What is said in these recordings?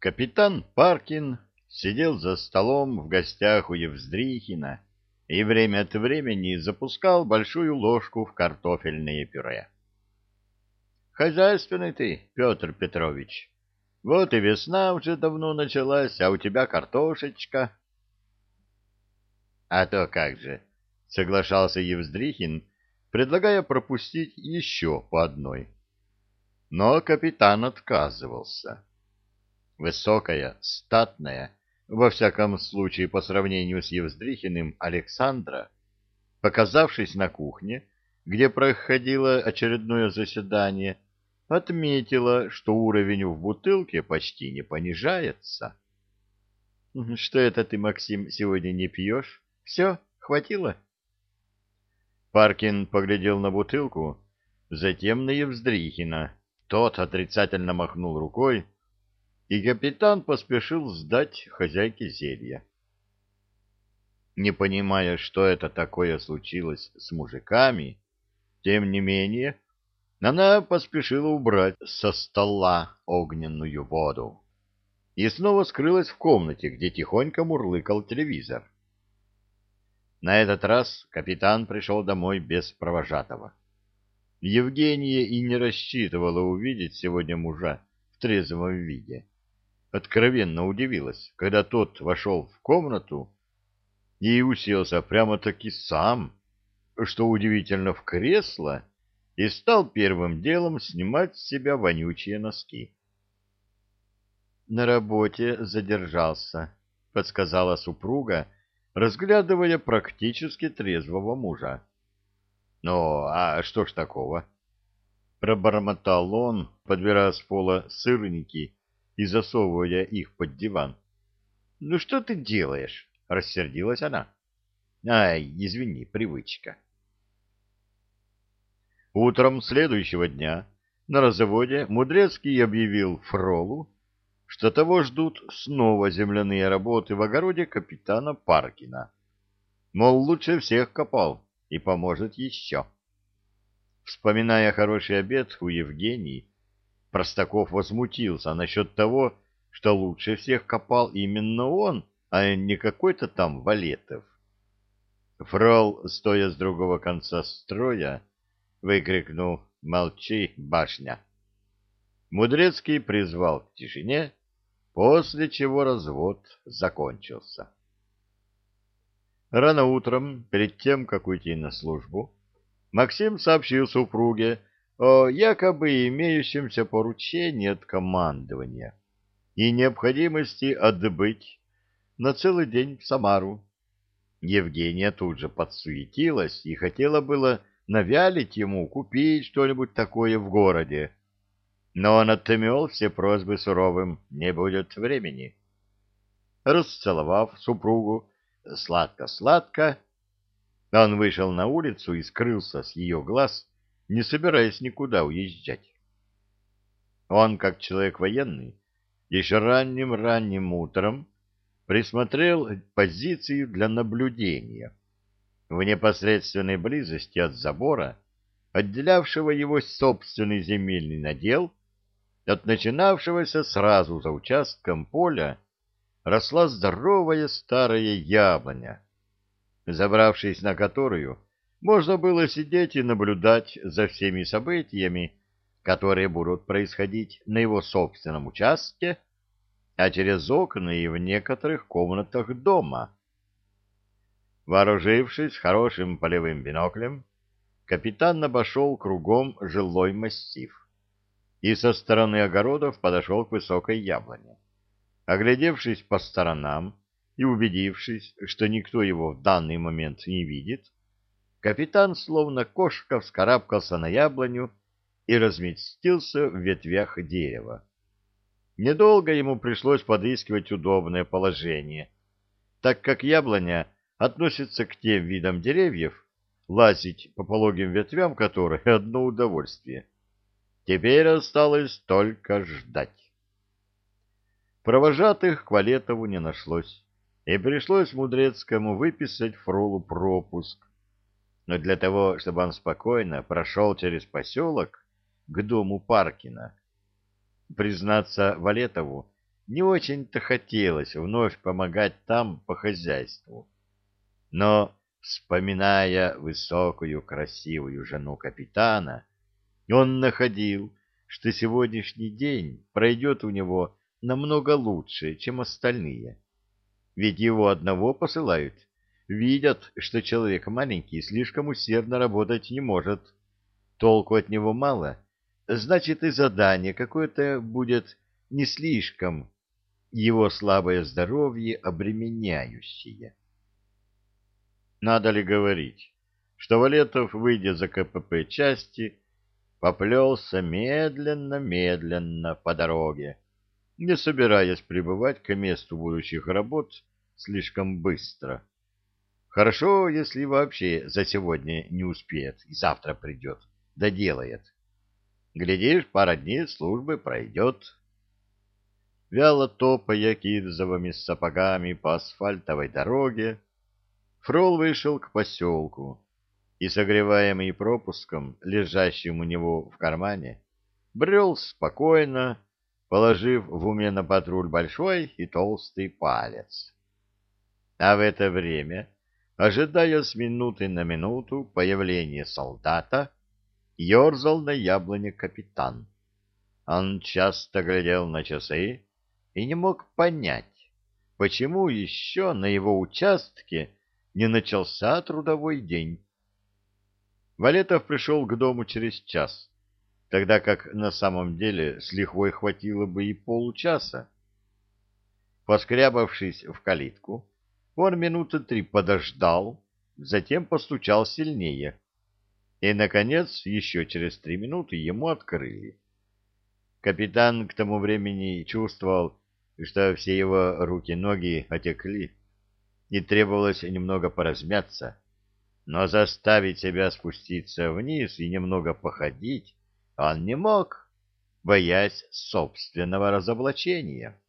Капитан Паркин сидел за столом в гостях у Евздрихина и время от времени запускал большую ложку в картофельное пюре. «Хозяйственный ты, Петр Петрович. Вот и весна уже давно началась, а у тебя картошечка». «А то как же!» — соглашался Евздрихин, предлагая пропустить еще по одной. Но капитан отказывался. Высокая, статная, во всяком случае по сравнению с Евздрихиным, Александра, показавшись на кухне, где проходило очередное заседание, отметила, что уровень в бутылке почти не понижается. — Что это ты, Максим, сегодня не пьешь? Все, хватило? Паркин поглядел на бутылку, затем на Евздрихина. Тот отрицательно махнул рукой, и капитан поспешил сдать хозяйке зелья. Не понимая, что это такое случилось с мужиками, тем не менее, она поспешила убрать со стола огненную воду и снова скрылась в комнате, где тихонько мурлыкал телевизор. На этот раз капитан пришел домой без провожатого. Евгения и не рассчитывала увидеть сегодня мужа в трезвом виде откровенно удивилась, когда тот вошел в комнату и уселся прямо-таки сам, что удивительно в кресло, и стал первым делом снимать с себя вонючие носки. «На работе задержался», — подсказала супруга, разглядывая практически трезвого мужа. «Ну, а что ж такого?» Пробормотал он, подбирая с пола сырники и засовывая их под диван. — Ну что ты делаешь? — рассердилась она. — Ай, извини, привычка. Утром следующего дня на разводе Мудрецкий объявил Фролу, что того ждут снова земляные работы в огороде капитана Паркина. Мол, лучше всех копал и поможет еще. Вспоминая хороший обед у Евгении, Простаков возмутился насчет того, что лучше всех копал именно он, а не какой-то там Валетов. Фрол, стоя с другого конца строя, выкрикнул «Молчи, башня!». Мудрецкий призвал к тишине, после чего развод закончился. Рано утром, перед тем, как уйти на службу, Максим сообщил супруге, о якобы имеющемся поручении от командования и необходимости отбыть на целый день в Самару. Евгения тут же подсуетилась и хотела было навялить ему купить что-нибудь такое в городе, но он отмел все просьбы суровым «не будет времени». Расцеловав супругу сладко-сладко, он вышел на улицу и скрылся с ее глаз, не собираясь никуда уезжать. Он, как человек военный, еще ранним-ранним утром присмотрел позицию для наблюдения в непосредственной близости от забора, отделявшего его собственный земельный надел от начинавшегося сразу за участком поля, росла здоровая старая яблоня, забравшись на которую, можно было сидеть и наблюдать за всеми событиями, которые будут происходить на его собственном участке, а через окна и в некоторых комнатах дома. Вооружившись хорошим полевым биноклем, капитан обошел кругом жилой массив и со стороны огородов подошел к высокой яблоне. Оглядевшись по сторонам и убедившись, что никто его в данный момент не видит, капитан, словно кошка, вскарабкался на яблоню и разместился в ветвях дерева. Недолго ему пришлось подыскивать удобное положение, так как яблоня относится к тем видам деревьев, лазить по пологим ветвям которых одно удовольствие. Теперь осталось только ждать. Провожатых к Валетову не нашлось, и пришлось Мудрецкому выписать Фролу пропуск, но для того, чтобы он спокойно прошел через поселок к дому Паркина. Признаться Валетову, не очень-то хотелось вновь помогать там по хозяйству. Но, вспоминая высокую красивую жену капитана, он находил, что сегодняшний день пройдет у него намного лучше, чем остальные. Ведь его одного посылают, видят, что человек маленький слишком усердно работать не может, толку от него мало, значит и задание какое-то будет не слишком его слабое здоровье обременяющее. Надо ли говорить, что Валетов, выйдя за КПП части, поплелся медленно-медленно по дороге, не собираясь прибывать к месту будущих работ слишком быстро. Хорошо, если вообще за сегодня не успеет и завтра придет, доделает. Глядишь, пара дней службы пройдет. Вяло топая кирзовыми сапогами по асфальтовой дороге, Фрол вышел к поселку и, согреваемый пропуском, лежащим у него в кармане, брел спокойно, положив в уме на патруль большой и толстый палец. А в это время, ожидая с минуты на минуту появления солдата, ерзал на яблоне капитан. Он часто глядел на часы и не мог понять, почему еще на его участке не начался трудовой день. Валетов пришел к дому через час, тогда как на самом деле с лихвой хватило бы и получаса. Поскрябавшись в калитку, он минуты три подождал, затем постучал сильнее — и, наконец, еще через три минуты ему открыли. Капитан к тому времени чувствовал, что все его руки-ноги отекли, и требовалось немного поразмяться, но заставить себя спуститься вниз и немного походить он не мог, боясь собственного разоблачения.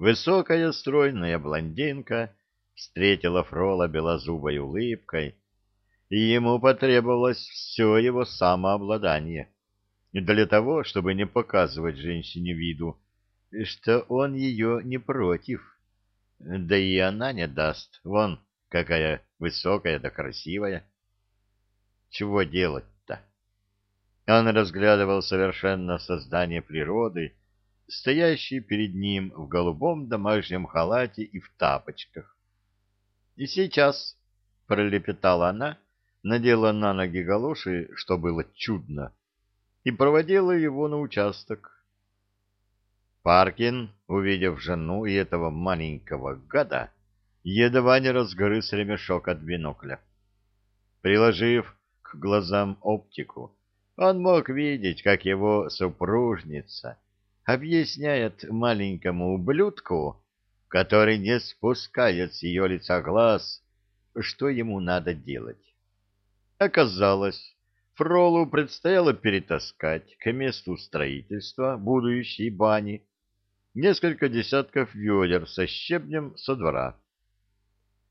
Высокая стройная блондинка встретила Фрола белозубой улыбкой, и ему потребовалось все его самообладание для того, чтобы не показывать женщине виду, что он ее не против. Да и она не даст. Вон, какая высокая да красивая. Чего делать-то? Он разглядывал совершенно создание природы, стоящее перед ним в голубом домашнем халате и в тапочках. И сейчас, — пролепетала она, — надела на ноги галоши, что было чудно, и проводила его на участок. Паркин, увидев жену и этого маленького гада, едва не разгрыз ремешок от бинокля. Приложив к глазам оптику, он мог видеть, как его супружница объясняет маленькому ублюдку, который не спускает с ее лица глаз, что ему надо делать. Оказалось, Фролу предстояло перетаскать к месту строительства будущей бани несколько десятков ведер со щебнем со двора.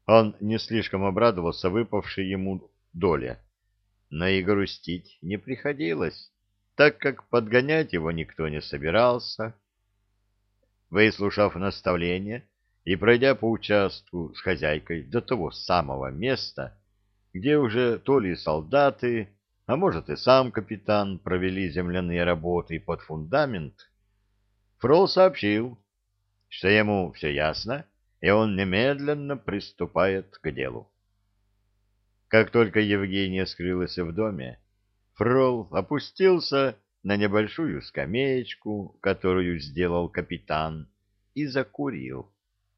Он не слишком обрадовался выпавшей ему доле, но и грустить не приходилось, так как подгонять его никто не собирался. Выслушав наставление и пройдя по участку с хозяйкой до того самого места, где уже то ли солдаты, а может и сам капитан провели земляные работы под фундамент, Фрол сообщил, что ему все ясно, и он немедленно приступает к делу. Как только Евгения скрылась в доме, Фрол опустился на небольшую скамеечку, которую сделал капитан, и закурил.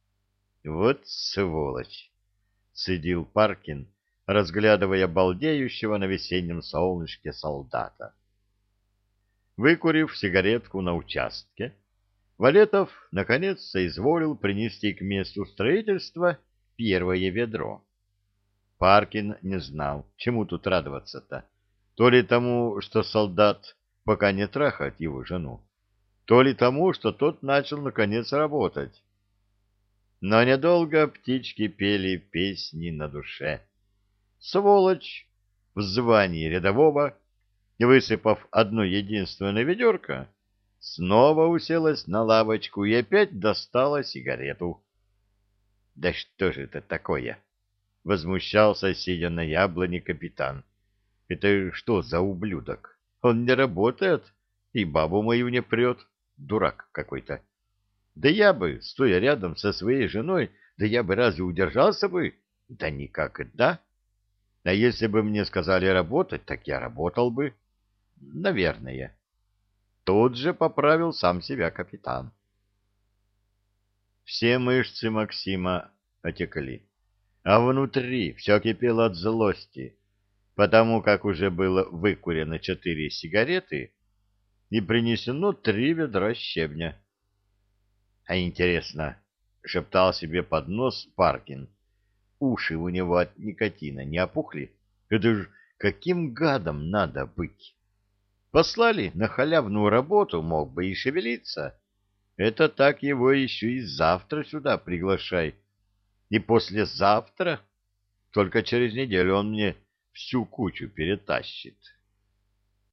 — Вот сволочь! — цедил Паркин, разглядывая балдеющего на весеннем солнышке солдата. Выкурив сигаретку на участке, Валетов наконец соизволил принести к месту строительства первое ведро. Паркин не знал, чему тут радоваться-то. То ли тому, что солдат пока не трахает его жену, то ли тому, что тот начал наконец работать. Но недолго птички пели песни на душе сволочь в звании рядового, высыпав одно единственное ведерко, снова уселась на лавочку и опять достала сигарету. — Да что же это такое? — возмущался, сидя на яблоне капитан. — Это что за ублюдок? Он не работает и бабу мою не прет. Дурак какой-то. Да я бы, стоя рядом со своей женой, да я бы разве удержался бы? Да никак, да. А если бы мне сказали работать, так я работал бы. Наверное. Тут же поправил сам себя капитан. Все мышцы Максима отекли, а внутри все кипело от злости, потому как уже было выкурено четыре сигареты и принесено три ведра щебня. А интересно, — шептал себе под нос Паркин, — уши у него от никотина не опухли? Это ж каким гадом надо быть? Послали на халявную работу, мог бы и шевелиться. Это так его еще и завтра сюда приглашай. И послезавтра, только через неделю он мне всю кучу перетащит.